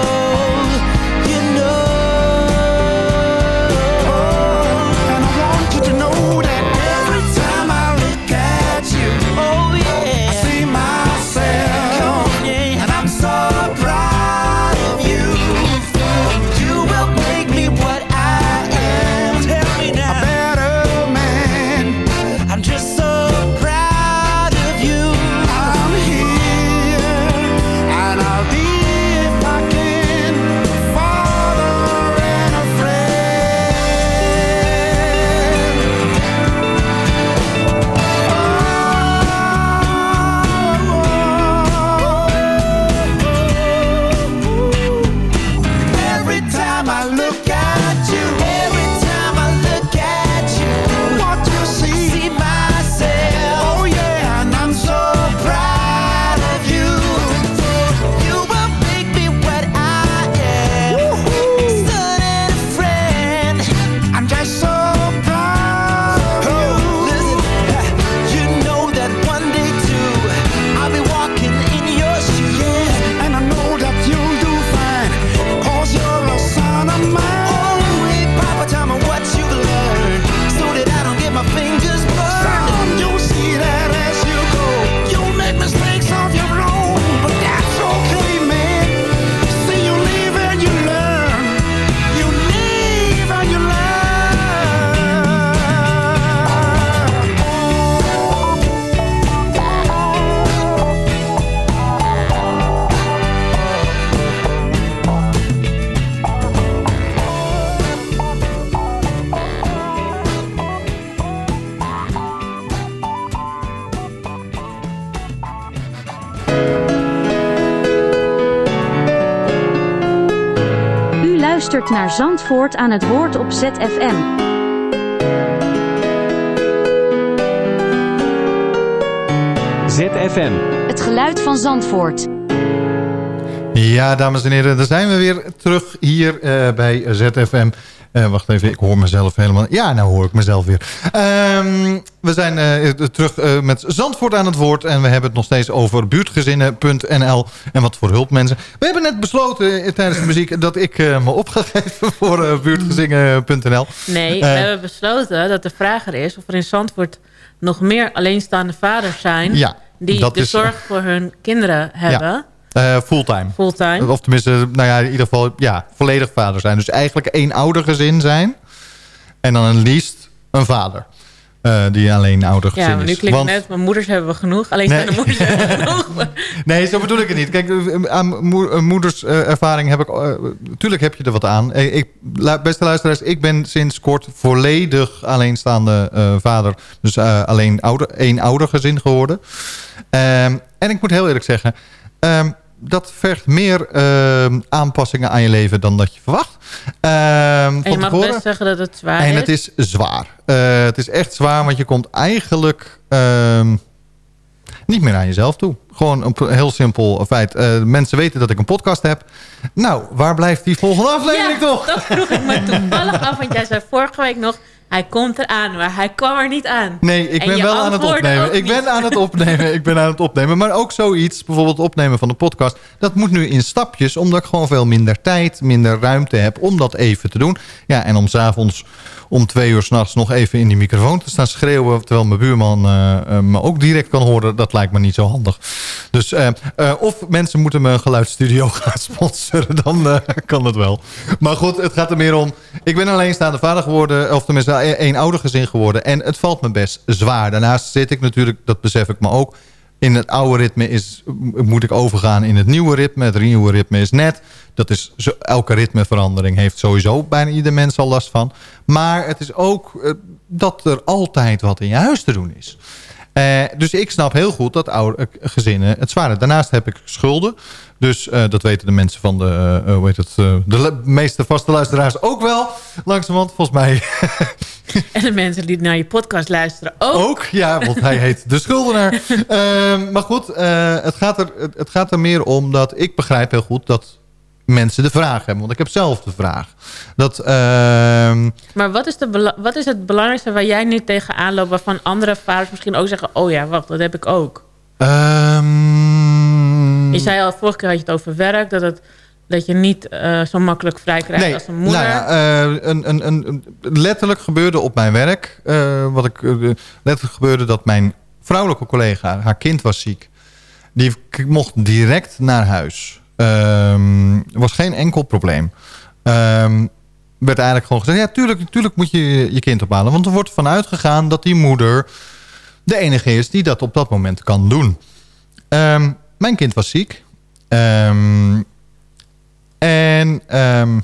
luistert naar Zandvoort aan het woord op ZFM. ZFM. Het geluid van Zandvoort. Ja, dames en heren, daar zijn we weer terug hier eh, bij ZFM. Eh, wacht even, ik hoor mezelf helemaal... Ja, nou hoor ik mezelf weer. Ehm, we zijn eh, terug eh, met Zandvoort aan het woord. En we hebben het nog steeds over buurtgezinnen.nl. En wat voor hulp mensen. We hebben net besloten tijdens de muziek... dat ik me op ga geven voor buurtgezinnen.nl. Nee, we hebben besloten dat de vraag er is... of er in Zandvoort nog meer alleenstaande vaders zijn... Ja, die de is, zorg voor hun kinderen hebben. Eh, fulltime. Fulltime. Of tenminste, nou ja, in ieder geval ja, volledig vader zijn. Dus eigenlijk één ouder gezin zijn. En dan een liefst een vader. eh, die alleen ouder gezin Ja, maar nu klinkt Want- het net, mijn moeders hebben we genoeg. Alleen Nee. de moeders hebben we genoeg. Nee, zo bedoel ik het niet. Kijk, eh, aan moe- moeders ervaring heb ik... eh, tuurlijk heb je er wat aan. Ik, beste luisteraars, ik ben sinds kort volledig alleenstaande vader. Dus alleen ouder, één ouder gezin geworden. Ehm, en ik moet heel eerlijk zeggen... ehm, dat vergt meer ehm, aanpassingen aan je leven dan dat je verwacht. Ehm, En je mag tevoren. best zeggen dat het zwaar En is. het is zwaar. Eh, het is echt zwaar, want je komt eigenlijk niet meer aan jezelf toe. Gewoon een heel simpel feit. Eh, mensen weten dat ik een podcast heb. Nou, waar blijft die volgende aflevering ja, toch? dat vroeg ik me toevallig af. Want jij zei vorige week nog... Hij komt eraan, maar hij kwam er niet aan. Nee, ik En ben wel aan het opnemen. Ik ben aan het opnemen. Ik ben aan het opnemen. Maar ook zoiets, bijvoorbeeld het opnemen van de podcast... dat moet nu in stapjes, omdat ik gewoon veel minder tijd... minder ruimte heb om dat even te doen. Ja, en om s'avonds om twee uur s'nachts nog even in die microfoon te staan schreeuwen... terwijl mijn buurman eh, eh, me ook direct kan horen... dat lijkt me niet zo handig. Dus eh, of mensen moeten me een geluidsstudio gaan sponsoren... dan kan dat wel. Maar goed, het gaat er meer om... ik ben alleenstaande vader geworden... of tenminste één ouder gezin geworden... en het valt me best zwaar. Daarnaast zit ik natuurlijk, dat besef ik me ook... in het oude ritme is, moet ik overgaan in het nieuwe ritme. Het nieuwe ritme is net. Dat is zo, elke ritmeverandering heeft sowieso bijna ieder mens al last van. Maar het is ook eh, dat er altijd wat in je huis te doen is. Eh, dus ik snap heel goed dat oude eh, gezinnen het zwaar. Daarnaast heb ik schulden. Dus eh, dat weten de mensen van de, eh, hoe heet het, de meeste vaste luisteraars ook wel. Langzamerhand, volgens mij En de mensen die naar je podcast luisteren ook. ook. Ja, want hij heet de schuldenaar. Ehm, maar goed, het, gaat er, het, gaat er meer om dat ik begrijp heel goed dat mensen de vraag hebben. Want ik heb zelf de vraag. Dat, ehm, Maar wat is, de wat is het belangrijkste waar jij nu tegenaan loopt... waarvan andere vaders misschien ook zeggen... oh ja, wacht, dat heb ik ook. ehm, Je zei al, vorige keer had je het over werk... dat, het, dat je niet eh, zo makkelijk vrij krijgt Nee, als een moeder. nou ja, eh, een, een, een, letterlijk gebeurde op mijn werk... eh, wat ik, letterlijk gebeurde dat mijn vrouwelijke collega... haar kind was ziek. Die mocht direct naar huis. Ehm, Er was geen enkel probleem. Ehm, werd eigenlijk gewoon gezegd... ja, tuurlijk, tuurlijk moet je je kind ophalen. Want er wordt vanuit gegaan dat die moeder... de enige is die dat op dat moment kan doen. Ehm, mijn kind was ziek. Ehm, en ehm,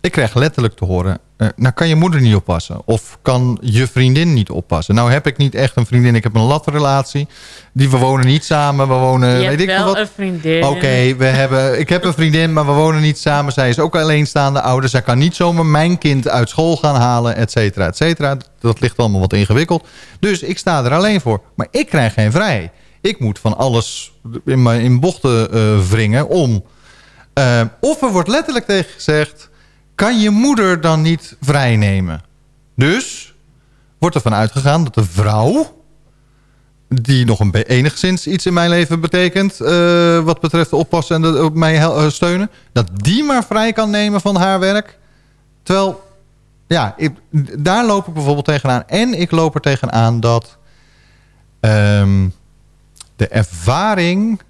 ik kreeg letterlijk te horen... eh, nou kan je moeder niet oppassen. Of kan je vriendin niet oppassen. Nou heb ik niet echt een vriendin. Ik heb een latrelatie. Die, we wonen niet samen. We wonen, je weet ik wel wat. een vriendin. Oké, we hebben. ik heb een vriendin, maar we wonen niet samen. Zij is ook alleenstaande ouder. Zij kan niet zomaar mijn kind uit school gaan halen, et cetera, et cetera. Dat ligt allemaal wat ingewikkeld. Dus ik sta er alleen voor. Maar ik krijg geen vrij. Ik moet van alles in, mijn- bochten eh, wringen om... eh, of er wordt letterlijk tegen gezegd... kan je moeder dan niet vrijnemen? Dus wordt er van uitgegaan dat de vrouw die nog een enigszins iets in mijn leven betekent... eh, wat betreft oppassen en op mij steunen... dat die maar vrij kan nemen van haar werk. Terwijl, ja, ik, daar loop ik bijvoorbeeld tegenaan. En ik loop er tegenaan dat ehm, de ervaring...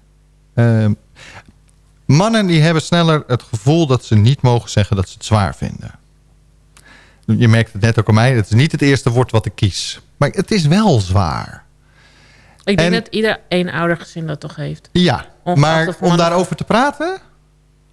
ehm, mannen die hebben sneller het gevoel dat ze niet mogen zeggen dat ze het zwaar vinden. Je merkt het net ook aan mij. Het is niet het eerste woord wat ik kies. Maar het is wel zwaar. Ik denk En- dat ieder een ouder gezin dat toch heeft. Ja, Ongeacht maar om daarover te praten...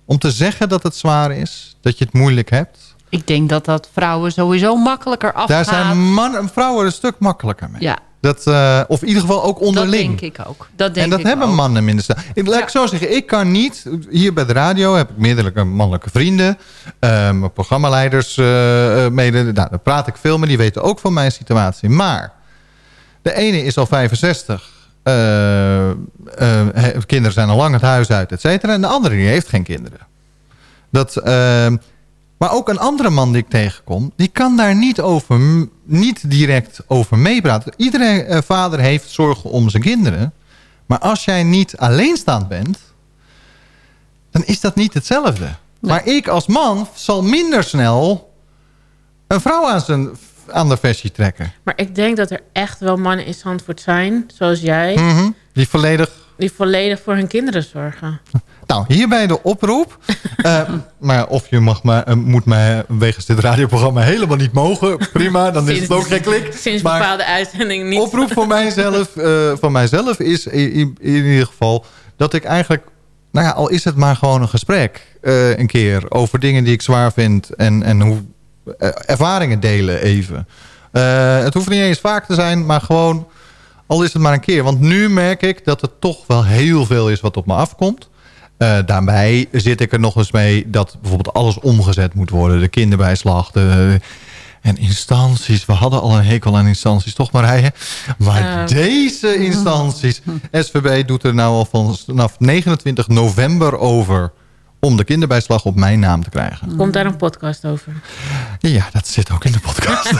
om te zeggen dat het zwaar is... dat je het moeilijk hebt... Ik denk dat dat vrouwen sowieso makkelijker afgaat. daar zijn mannen en vrouwen een stuk makkelijker mee. Ja, Dat, eh, of in ieder geval ook dat onderling. denk ik ook. Dat denk en dat ik hebben ook. mannen minder snel. Ik, laat ik zo zeggen, ik kan niet... Hier bij de radio heb ik meerdere mannelijke vrienden. mijn programmaleiders eh, eh, mede. Nou, daar praat ik veel mee. Die weten ook van mijn situatie. Maar de ene is al 65. eh, eh, he- kinderen zijn al lang het huis uit, et cetera. En de andere die heeft geen kinderen. Dat, eh, maar ook een andere man die ik tegenkom... die kan daar niet, over, niet direct over meepraten. Iedere eh, vader heeft zorgen om zijn kinderen. Maar als jij niet alleenstaand bent... dan is dat niet hetzelfde. Maar ik als man zal minder snel... een vrouw aan, zijn, aan de versie trekken. Maar ik denk dat er echt wel mannen in Zandvoort zijn, zoals jij... Mhm. Die volledig die volledig voor hun kinderen zorgen. Nou, hierbij de oproep. Eh, maar of je mag maar, eh, moet mij wegens dit radioprogramma helemaal niet mogen. Prima, dan is het ook geen klik. Sinds Maar bepaalde uitzendingen niet. oproep voor mijzelf, eh, van mijzelf is in, in ieder geval... dat ik eigenlijk... Nou ja, al is het maar gewoon een gesprek een keer... over dingen die ik zwaar vind en, en hoe ervaringen delen even. Het hoeft niet eens vaak te zijn, maar gewoon... al is het maar een keer. Want nu merk ik dat er toch wel heel veel is wat op me afkomt. Eh, daarbij zit ik er nog eens mee dat bijvoorbeeld alles omgezet moet worden. De kinderbijslag, de, en instanties. We hadden al een hekel aan instanties, toch Marije? Maar Eh. deze instanties... SVB doet er nou al van, vanaf 29 november over... om de kinderbijslag op mijn naam te krijgen. Komt daar een podcast over? Ja, dat zit ook in de podcast.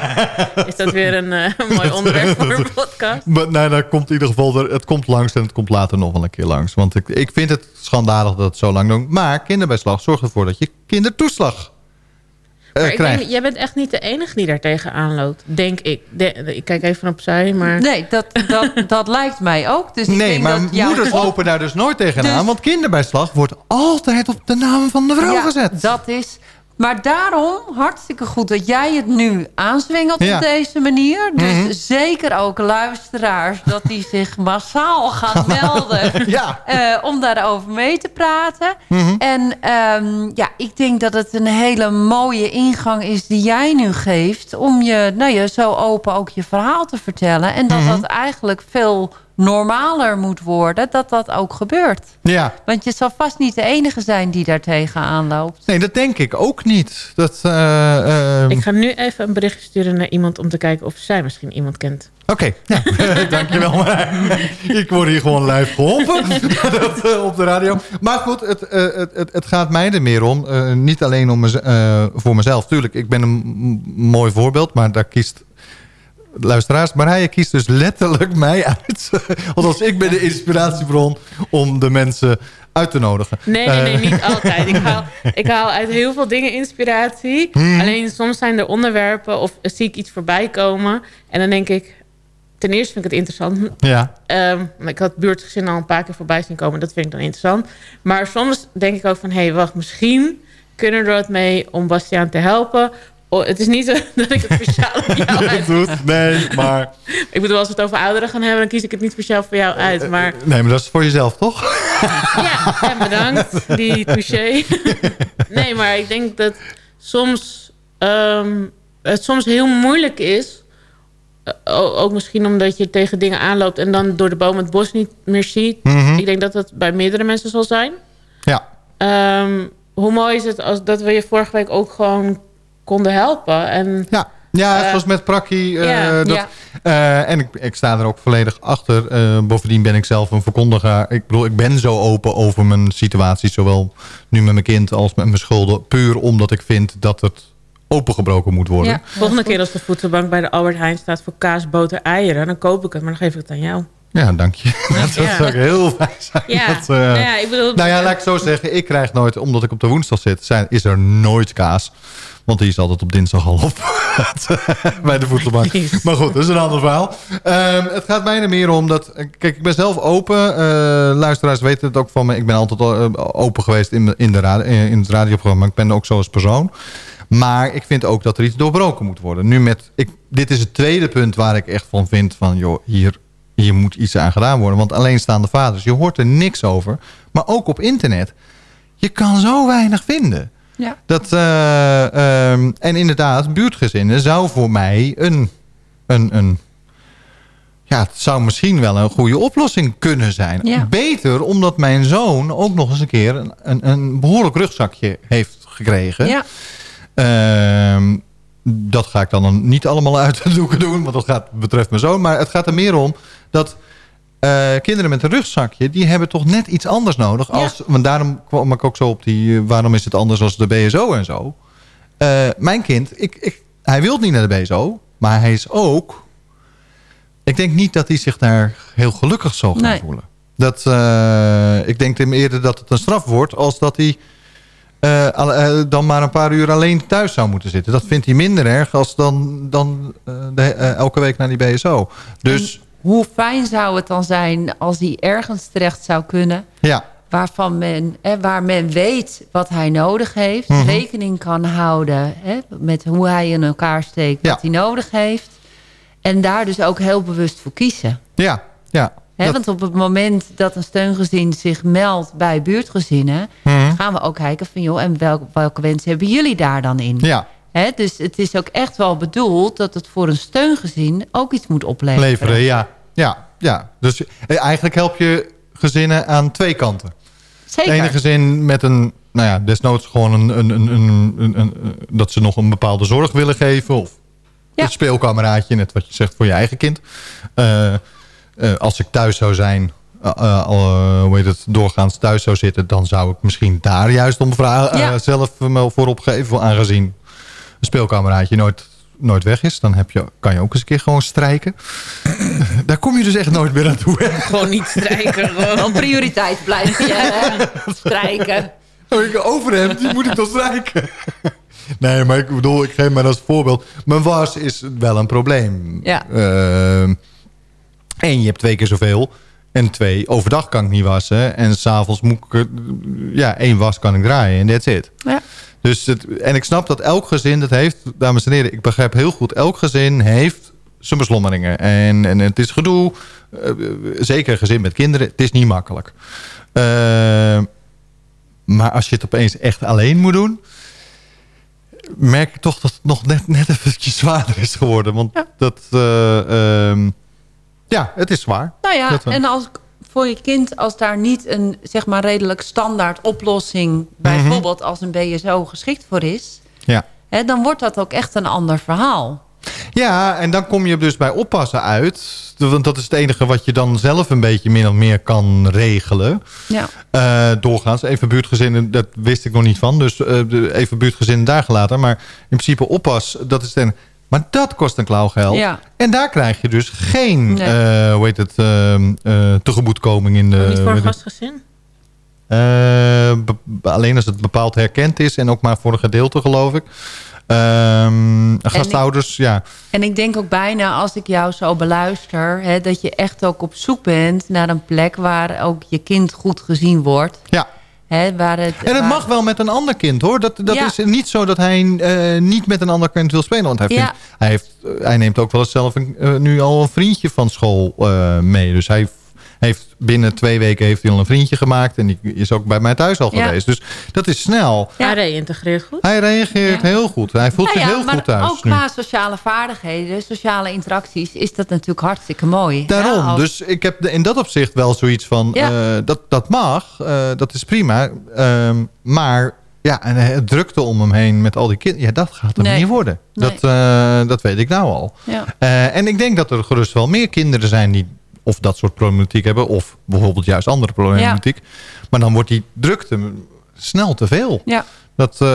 Is dat weer een eh, mooi onderwerp voor een podcast? Maar nee, dat komt in ieder geval, er- het komt langs en het komt later nog wel een keer langs. Want ik, ik vind het schandalig dat het zo lang doet. Maar kinderbijslag zorgt ervoor dat je kindertoeslag Maar ik krijgt. denk, jij bent echt niet de enige die daar tegenaan loopt. Denk ik. De- ik kijk even opzij, maar... Nee, dat, dat, dat lijkt mij ook. Dus ik Nee, denk maar dat jouw- moeders lopen daar dus nooit tegenaan. Dus- Want kinderbijslag wordt altijd op de naam van de vrouw Ja, gezet. dat is... Maar daarom hartstikke goed dat jij het nu aanzwengelt Ja. op deze manier. Dus Mhm. zeker ook luisteraars dat die zich massaal gaan melden... Ja. eh, om daarover mee te praten. Mhm. En ehm, ja, ik denk dat het een hele mooie ingang is die jij nu geeft... om je, nou ja, zo open ook je verhaal te vertellen. En dat Mhm. dat eigenlijk veel normaler moet worden, dat dat ook gebeurt. Ja. Want je zal vast niet de enige zijn die daar tegenaan loopt. Nee, dat denk ik ook niet. Dat, eh, ehm, Ik ga nu even een berichtje sturen naar iemand om te kijken of zij misschien iemand kent. Oké, ja. dankjewel. Marijn. ik word hier gewoon live geholpen dat, eh, op de radio. Maar goed, het, eh, het, het, het gaat mij er meer om. eh, niet alleen om mez- eh, voor mezelf. Tuurlijk, ik ben een mooi voorbeeld, maar daar kiest... Luisteraars, Marije kiest dus letterlijk mij uit. Althans, ik ben de inspiratiebron om de mensen uit te nodigen. Nee, nee, nee, Eh, niet altijd. Ik haal, ik haal uit heel veel dingen inspiratie. Hmm. Alleen soms zijn er onderwerpen of zie ik iets voorbij komen. En dan denk ik, ten eerste vind ik het interessant. Ja. Ehm, ik had buurtgezin al een paar keer voorbij zien komen. Dat vind ik dan interessant. Maar soms denk ik ook van... hé, hey, wacht, misschien kunnen we er wat mee om Bastiaan te helpen. Oh, het is niet zo dat ik het speciaal voor jou uit... doet, nee, maar... Ik bedoel, als we het over ouderen gaan hebben... dan kies ik het niet speciaal voor jou uit. Maar Nee, maar dat is voor jezelf, toch? ja, en bedankt. Die touché. Nee, maar ik denk dat soms... ehm, het soms heel moeilijk is... eh, ook misschien omdat je tegen dingen aanloopt... en dan door de boom het bos niet meer ziet. Mhm. Ik denk dat dat bij meerdere mensen zal zijn. Ja. Ehm, hoe mooi is het als dat we je vorige week ook gewoon konden helpen? En, Ja. Ja, het Eh, was met Prakkie. eh, dat, eh, en ik, ik sta er ook volledig achter. Eh, bovendien ben ik zelf een verkondiger. Ik bedoel, ik ben zo open over mijn situatie. Zowel nu met mijn kind als met mijn schulden. Puur omdat ik vind dat het opengebroken moet worden. ja, volgende keer als de voedselbank bij de Albert Heijn staat... voor kaas, boter, eieren, dan koop ik het. Maar dan geef ik het aan jou. Ja, dank je. dat Ja. zou ik heel fijn zijn. Ja, dat, eh, nou ja, ik bedoel... nou ja, laat ik zo zeggen. Ik krijg nooit, omdat ik op de woensdag zit, zijn, is er nooit kaas. Want die is altijd op dinsdag al op. bij de voedselbank. Maar goed, dat is een ander verhaal. Ehm, het gaat mij er meer om dat... Kijk, ik ben zelf open. Eh, luisteraars weten het ook van me. Ik ben altijd al, eh, open geweest in, in, de radio, in het radioprogramma. Ik ben ook zo als persoon. Maar ik vind ook dat er iets doorbroken moet worden. Nu met, ik, dit is het tweede punt waar ik echt van vind van... joh, hier, hier moet iets aan gedaan worden. Want alleenstaande vaders, je hoort er niks over. Maar ook op internet. Je kan zo weinig vinden. Ja. Dat, eh, ehm, en inderdaad, buurtgezinnen zou voor mij een, een, een... Ja, het zou misschien wel een goede oplossing kunnen zijn. Ja. Beter omdat mijn zoon ook nog eens een keer... een, een, een behoorlijk rugzakje heeft gekregen. Ja. Ehm, dat ga ik dan niet allemaal uit de doeken doen, want dat gaat, betreft mijn zoon. Maar het gaat er meer om dat eh, kinderen met een rugzakje... die hebben toch net iets anders nodig. Als, Want daarom kwam ik ook zo op die... eh, waarom is het anders als de BSO en zo. Eh, mijn kind, ik, ik, hij wil niet naar de BSO... maar hij is ook... Ik denk niet dat hij zich daar heel gelukkig zal gaan Nee. voelen. Dat, ik denk hem eerder dat het een straf wordt... als dat hij eh, eh, dan maar een paar uur alleen thuis zou moeten zitten. Dat vindt hij minder erg als dan, dan eh, de, elke week naar die BSO. Dus Hoe fijn zou het dan zijn als hij ergens terecht zou kunnen... ja, waarvan men, hè, waar men weet wat hij nodig heeft... Mhm. rekening kan houden hè, met hoe hij in elkaar steekt... Ja. wat hij nodig heeft. En daar dus ook heel bewust voor kiezen. ja, ja. Dat- Want op het moment dat een steungezin zich meldt bij buurtgezinnen... Mhm. gaan we ook kijken van joh, en welke, welke wensen hebben jullie daar dan in? Ja, dus het is ook echt wel bedoeld dat het voor een steungezin ook iets moet opleveren. leveren, ja. Ja, ja. Dus eh, eigenlijk help je gezinnen aan twee kanten. Zeker. Het ene gezin met een, nou ja, desnoods gewoon een, een, een, een, dat ze nog een bepaalde zorg willen geven. Of een speelkameraadje, net wat je zegt voor je eigen kind. Eh, eh, als ik thuis zou zijn, eh, hoe heet het, doorgaans thuis zou zitten... dan zou ik misschien daar juist om vragen, Ja. zelf me voor opgeven. Aangezien een speelkameraadje nooit, nooit weg is. Dan heb je, kan je ook eens een keer gewoon strijken. daar kom je dus echt nooit meer aan toe. hè? Gewoon niet strijken. gewoon. Prioriteit blijven, hè? strijken. Ik overhemd, die moet ik dan strijken. Nee, maar ik bedoel, ik geef maar als voorbeeld. Mijn was is wel een probleem. Ja. Eén, je hebt twee keer zoveel. En twee, overdag kan ik niet wassen. En s'avonds moet ik... Ja, één was kan ik draaien en that's it. Ja. Dus het, en ik snap dat elk gezin dat heeft... Dames en heren, ik begrijp heel goed. Elk gezin heeft zijn beslommeringen. En, en het is gedoe. eh, zeker een gezin met kinderen. Het is niet makkelijk. Eh, maar als je het opeens echt alleen moet doen... merk ik toch dat het nog net, net eventjes zwaarder is geworden. Want dat... eh, ehm, ja, het is zwaar. Nou ja, Dat en als, voor je kind, als daar niet een zeg maar redelijk standaard oplossing... bijvoorbeeld als een BSO geschikt voor is... Ja. Hè, dan wordt dat ook echt een ander verhaal. Ja, en dan kom je dus bij oppassen uit. Want dat is het enige wat je dan zelf een beetje min of meer kan regelen. Ja. Eh, doorgaans. Even buurtgezinnen, dat wist ik nog niet van. Dus eh, even buurtgezinnen daar gelaten. Maar in principe oppas, dat is dan... Maar dat kost een klauwgeld. Ja. En daar krijg je dus geen, Nee. eh, hoe heet het, ehm, eh, tegemoetkoming in de... Niet voor een ik- gastgezin? Eh, alleen als het bepaald herkend is. En ook maar voor een gedeelte, geloof ik. Ehm gastouders, ja. En ik denk ook bijna als ik jou zo beluister... Hè, dat je echt ook op zoek bent naar een plek... waar ook je kind goed gezien wordt. Ja. Hè, waar het, En het waar- mag wel met een ander kind hoor. Dat, dat Ja. is niet zo dat hij eh, niet met een ander kind wil spelen. Want hij, Ja. vindt, hij, heeft, hij neemt ook wel eens zelf een, eh, nu al een vriendje van school eh, mee. Dus hij heeft binnen twee weken heeft hij al een vriendje gemaakt. En die is ook bij mij thuis al Ja. geweest. Dus dat is snel. Hij reïntegreert goed. Hij reageert heel goed. Hij voelt Nou zich heel goed thuis ook nu. qua sociale vaardigheden, sociale interacties... is dat natuurlijk hartstikke mooi. Daarom. Ja, als- Dus ik heb in dat opzicht wel zoiets van... Ja. eh, dat, dat mag, eh, dat is prima. Ehm, maar ja, en het drukte om hem heen met al die kinderen... ja, dat gaat hem Nee. niet worden. Nee. Dat, eh, dat weet ik nou al. Ja. Eh, en ik denk dat er gerust wel meer kinderen zijn... die of dat soort problematiek hebben... of bijvoorbeeld juist andere problematiek. Maar dan wordt die drukte snel te veel. Ja. Dat, eh,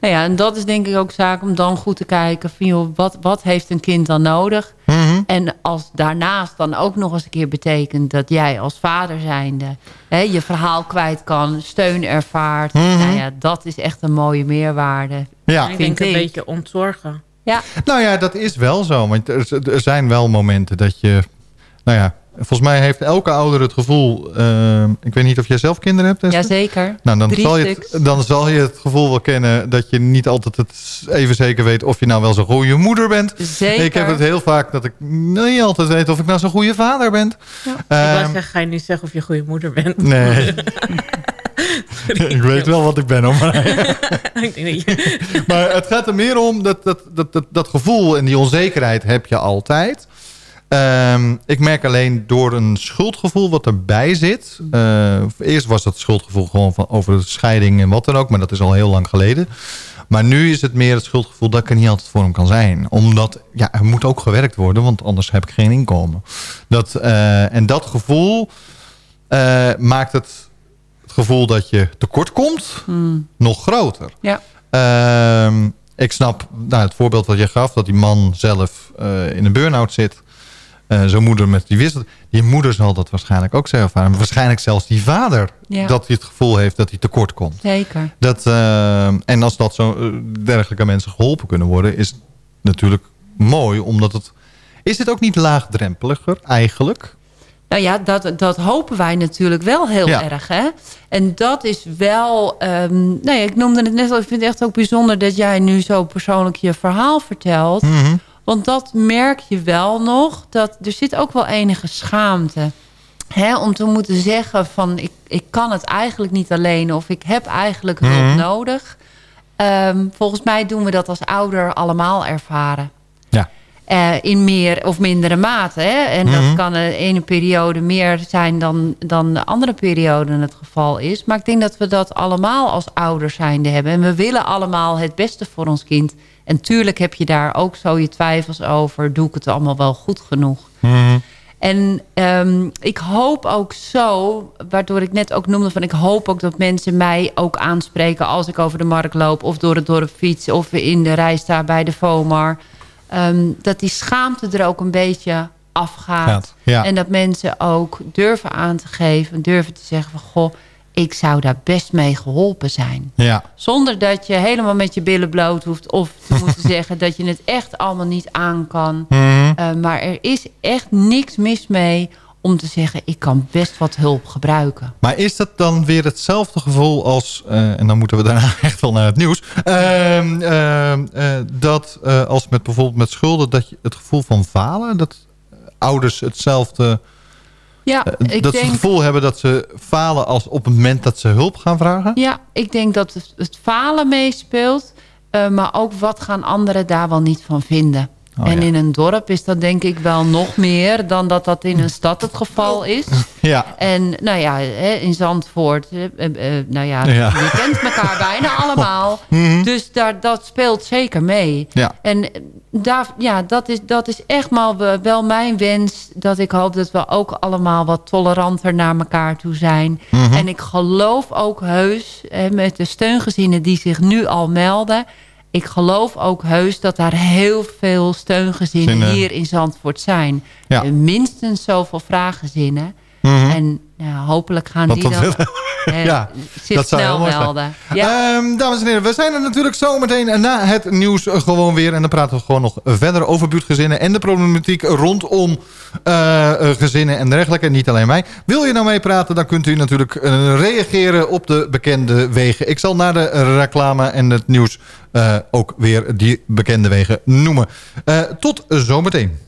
Nou ja, en dat is denk ik ook zaak om dan goed te kijken... van joh, wat, wat heeft een kind dan nodig? mhm. En als daarnaast dan ook nog eens een keer betekent... dat jij als vader zijnde hè, je verhaal kwijt kan... steun ervaart. Mhm. Nou ja, dat is echt een mooie meerwaarde. Ja. En ik vind denk een beetje ontzorgen. Ja, Nou ja, dat is wel zo. Want er, er zijn wel momenten dat je... Nou ja, volgens mij heeft elke ouder het gevoel... eh, ik weet niet of jij zelf kinderen hebt, Esther? jazeker. Nou, dan Drie zal, je het, dan zal je het gevoel wel kennen dat je niet altijd het even zeker weet of je nou wel zo'n goede moeder bent. Zeker. Ik heb het heel vaak dat ik niet altijd weet of ik nou zo'n goede vader ben. ik Ehm, wou zeggen, ga je nu zeggen of je goede moeder bent? nee. ik weet wel wat ik ben hoor. Maar, ik maar het gaat er meer om dat, dat, dat, dat, dat gevoel en die onzekerheid heb je altijd. Ehm, ik merk alleen door een schuldgevoel wat erbij zit. eh, eerst was dat schuldgevoel gewoon van over de scheiding en wat dan ook. Maar dat is al heel lang geleden. Maar nu is het meer het schuldgevoel dat ik er niet altijd voor hem kan zijn. Omdat, ja, er moet ook gewerkt worden. Want anders heb ik geen inkomen. Dat, eh, en dat gevoel eh, maakt het, het gevoel dat je tekort komt Hmm. nog groter. Ja. Ehm, ik snap nou, het voorbeeld wat je gaf, dat die man zelf in een burn-out zit. Eh, Zijn moeder met die wisselt. Die moeder zal dat waarschijnlijk ook zo ervaren. Maar waarschijnlijk zelfs die vader. Ja. Dat hij het gevoel heeft dat hij tekort komt. Zeker. Dat, ehm, en als dat zo eh, dergelijke mensen geholpen kunnen worden, is natuurlijk mooi. Omdat het. Is het ook niet laagdrempeliger eigenlijk? Nou ja, dat, dat hopen wij natuurlijk wel heel Ja. erg. Hè? En dat is wel... ehm, nou ja, ik noemde het net al. Ik vind het echt ook bijzonder dat jij nu zo persoonlijk je verhaal vertelt. Mhm. Want dat merk je wel nog. Dat, er zit ook wel enige schaamte. Hè, om te moeten zeggen van ik, ik kan het eigenlijk niet alleen. Of ik heb eigenlijk hulp Mhm. nodig. Ehm, volgens mij doen we dat als ouder allemaal ervaren. Ja. Eh, in meer of mindere mate. Hè? En Mhm. dat kan de ene periode meer zijn dan, dan de andere periode het geval is. Maar ik denk dat we dat allemaal als ouders zijnde hebben. En we willen allemaal het beste voor ons kind. En tuurlijk heb je daar ook zo je twijfels over. Doe ik het allemaal wel goed genoeg? En ehm, ik hoop ook zo, waardoor ik net ook noemde... van ik hoop ook dat mensen mij ook aanspreken... als ik over de markt loop of door het dorp fiets... of in de rij sta bij de FOMAR. ehm, dat die schaamte er ook een beetje afgaat. Ja. En dat mensen ook durven aan te geven... durven te zeggen van... goh, ik zou daar best mee geholpen zijn. Ja. Zonder dat je helemaal met je billen bloot hoeft... of te moeten zeggen dat je het echt allemaal niet aan kan. Mhm. Uh, maar er is echt niks mis mee om te zeggen... ik kan best wat hulp gebruiken. Maar is dat dan weer hetzelfde gevoel als... eh, en dan moeten we daarna echt wel naar het nieuws... ehm, eh, dat eh, als met bijvoorbeeld met schulden... dat je het gevoel van falen... dat ouders hetzelfde... Ja, eh, ik dat ze denk, het gevoel hebben dat ze falen... als op het moment dat ze hulp gaan vragen? ja, ik denk dat het, het falen meespeelt... Uh, maar ook wat gaan anderen daar wel niet van vinden. Oh, en ja. in een dorp is dat denk ik wel nog meer... dan dat dat in een stad het geval is. Ja. En nou ja, in Zandvoort, eh, eh, nou ja, Ja. je kent elkaar bijna allemaal. Mhm. Dus daar, dat speelt zeker mee. Ja. En eh, daar, ja, dat, is, dat is echt maar we- wel mijn wens. Dat ik hoop dat we ook allemaal wat toleranter naar elkaar toe zijn. Mhm. En ik geloof ook heus, met de steungezinnen die zich nu al melden... ik geloof ook heus dat daar heel veel steungezinnen Zinnen. hier in Zandvoort zijn. Ja. Minstens zoveel vraaggezinnen. Mhm. En ja, hopelijk gaan Dat die dat dan Ja, dat zou heel mooi zijn. melden. Ja. Ehm, dames en heren, we zijn er natuurlijk zometeen na het nieuws gewoon weer. En dan praten we gewoon nog verder over buurtgezinnen... en de problematiek rondom eh, eh, gezinnen en dergelijke. Niet alleen mij. Wil je nou meepraten, dan kunt u natuurlijk eh, reageren op de bekende wegen. Ik zal na de reclame en het nieuws eh, ook weer die bekende wegen noemen. Eh, tot zometeen.